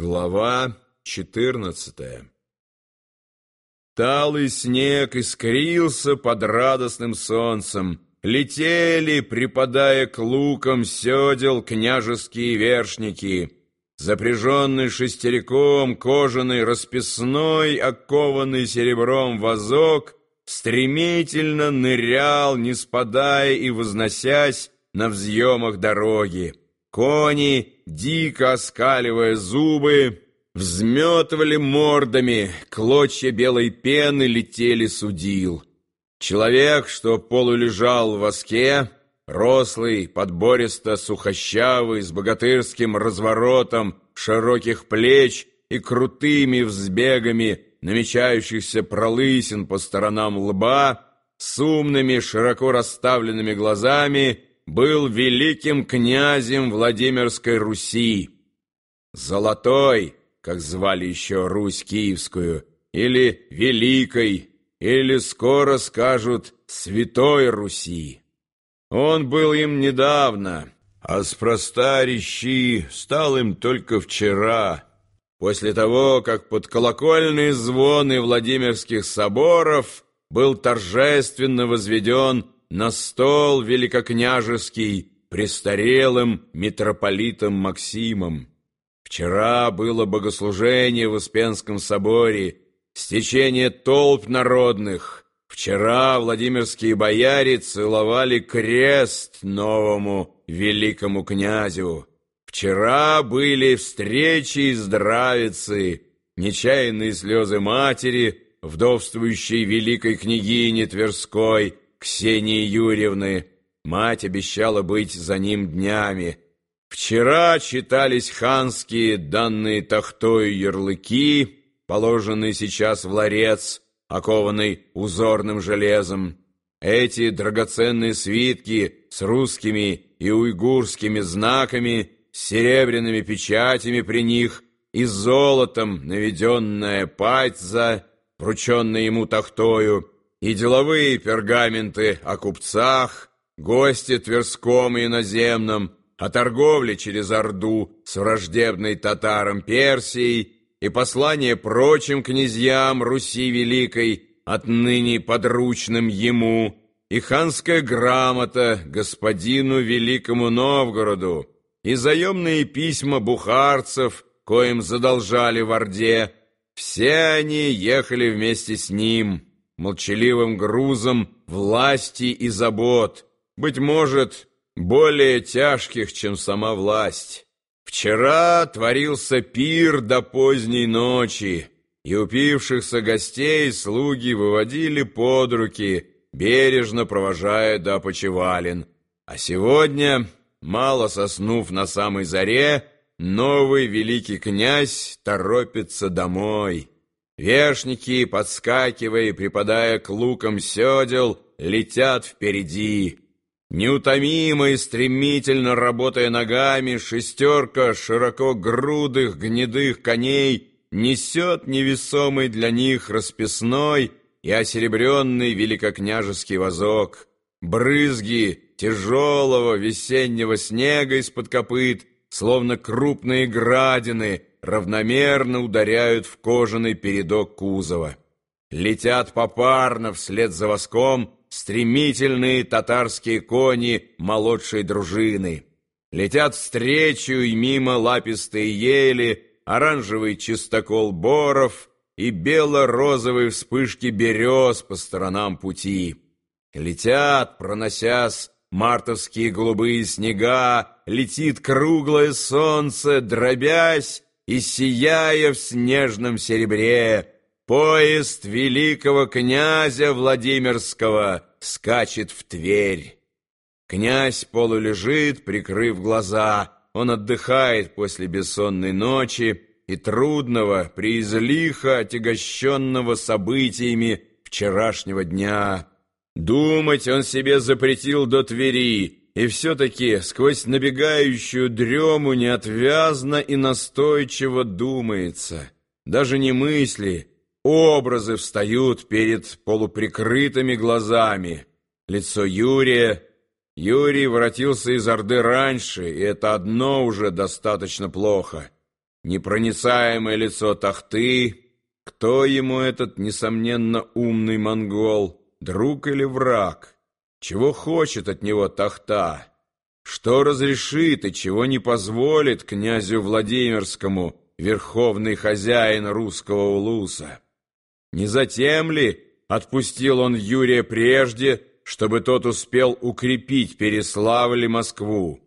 Глава четырнадцатая Талый снег искрился под радостным солнцем, Летели, припадая к лукам седел, княжеские вершники. Запряженный шестериком, кожаный, расписной, окованный серебром вазок, Стремительно нырял, не спадая и возносясь на взъемах дороги. Кони, дико оскаливая зубы, взметывали мордами, клочья белой пены летели с удил. Человек, что полулежал в воске, рослый, подбористо сухощавый, с богатырским разворотом широких плеч и крутыми взбегами намечающихся пролысин по сторонам лба, с умными, широко расставленными глазами, был великим князем Владимирской Руси. Золотой, как звали еще Русь Киевскую, или Великой, или скоро скажут Святой Руси. Он был им недавно, а спроста рещи стал им только вчера, после того, как под колокольные звоны Владимирских соборов был торжественно возведен на стол великокняжеский престарелым митрополитом Максимом. Вчера было богослужение в Успенском соборе, стечение толп народных. Вчера владимирские бояре целовали крест новому великому князю. Вчера были встречи и здравицы, нечаянные слезы матери, вдовствующей великой княгини Тверской, Ксении Юрьевны. Мать обещала быть за ним днями. Вчера читались ханские, данные тахтой ярлыки, положенные сейчас в ларец, окованный узорным железом. Эти драгоценные свитки с русскими и уйгурскими знаками, с серебряными печатями при них и золотом наведенная пальца, врученная ему тахтою, и деловые пергаменты о купцах, гости Тверском и иноземном, о торговле через Орду с враждебной татаром Персией и послание прочим князьям Руси Великой, отныне подручным ему, и ханская грамота господину Великому Новгороду, и заемные письма бухарцев, коим задолжали в Орде, все они ехали вместе с ним, молчаливым грузом власти и забот, быть может, более тяжких, чем сама власть. Вчера творился пир до поздней ночи, и упившихся гостей слуги выводили под руки, бережно провожая до почевалин. А сегодня, мало соснув на самой заре, новый великий князь торопится домой. Вешники, подскакивая и припадая к лукам седел, летят впереди. Неутомимо и стремительно работая ногами, шестерка широкогрудых гнедых коней несет невесомый для них расписной и осеребренный великокняжеский вазок. Брызги тяжелого весеннего снега из-под копыт, словно крупные градины, равномерно ударяют в кожаный передок кузова. Летят попарно вслед за воском стремительные татарские кони молодшей дружины. Летят встречу и мимо лапистые ели, оранжевый чистокол боров и бело-розовые вспышки берез по сторонам пути. Летят, проносясь, мартовские голубые снега, летит круглое солнце, дробясь и сияя в снежном серебре, Поезд великого князя Владимирского скачет в Тверь. Князь полулежит, прикрыв глаза. Он отдыхает после бессонной ночи и трудного, преизлихо отягощенного событиями вчерашнего дня. Думать он себе запретил до Твери, и все-таки сквозь набегающую дрему неотвязно и настойчиво думается. Даже не мысли, Образы встают перед полуприкрытыми глазами. Лицо Юрия. Юрий воротился из Орды раньше, и это одно уже достаточно плохо. непроницаемое лицо Тахты. Кто ему этот, несомненно, умный монгол, друг или враг? Чего хочет от него Тахта? Что разрешит и чего не позволит князю Владимирскому, верховный хозяин русского улуса? Не затем ли отпустил он Юрия прежде, чтобы тот успел укрепить Переславль и Москву?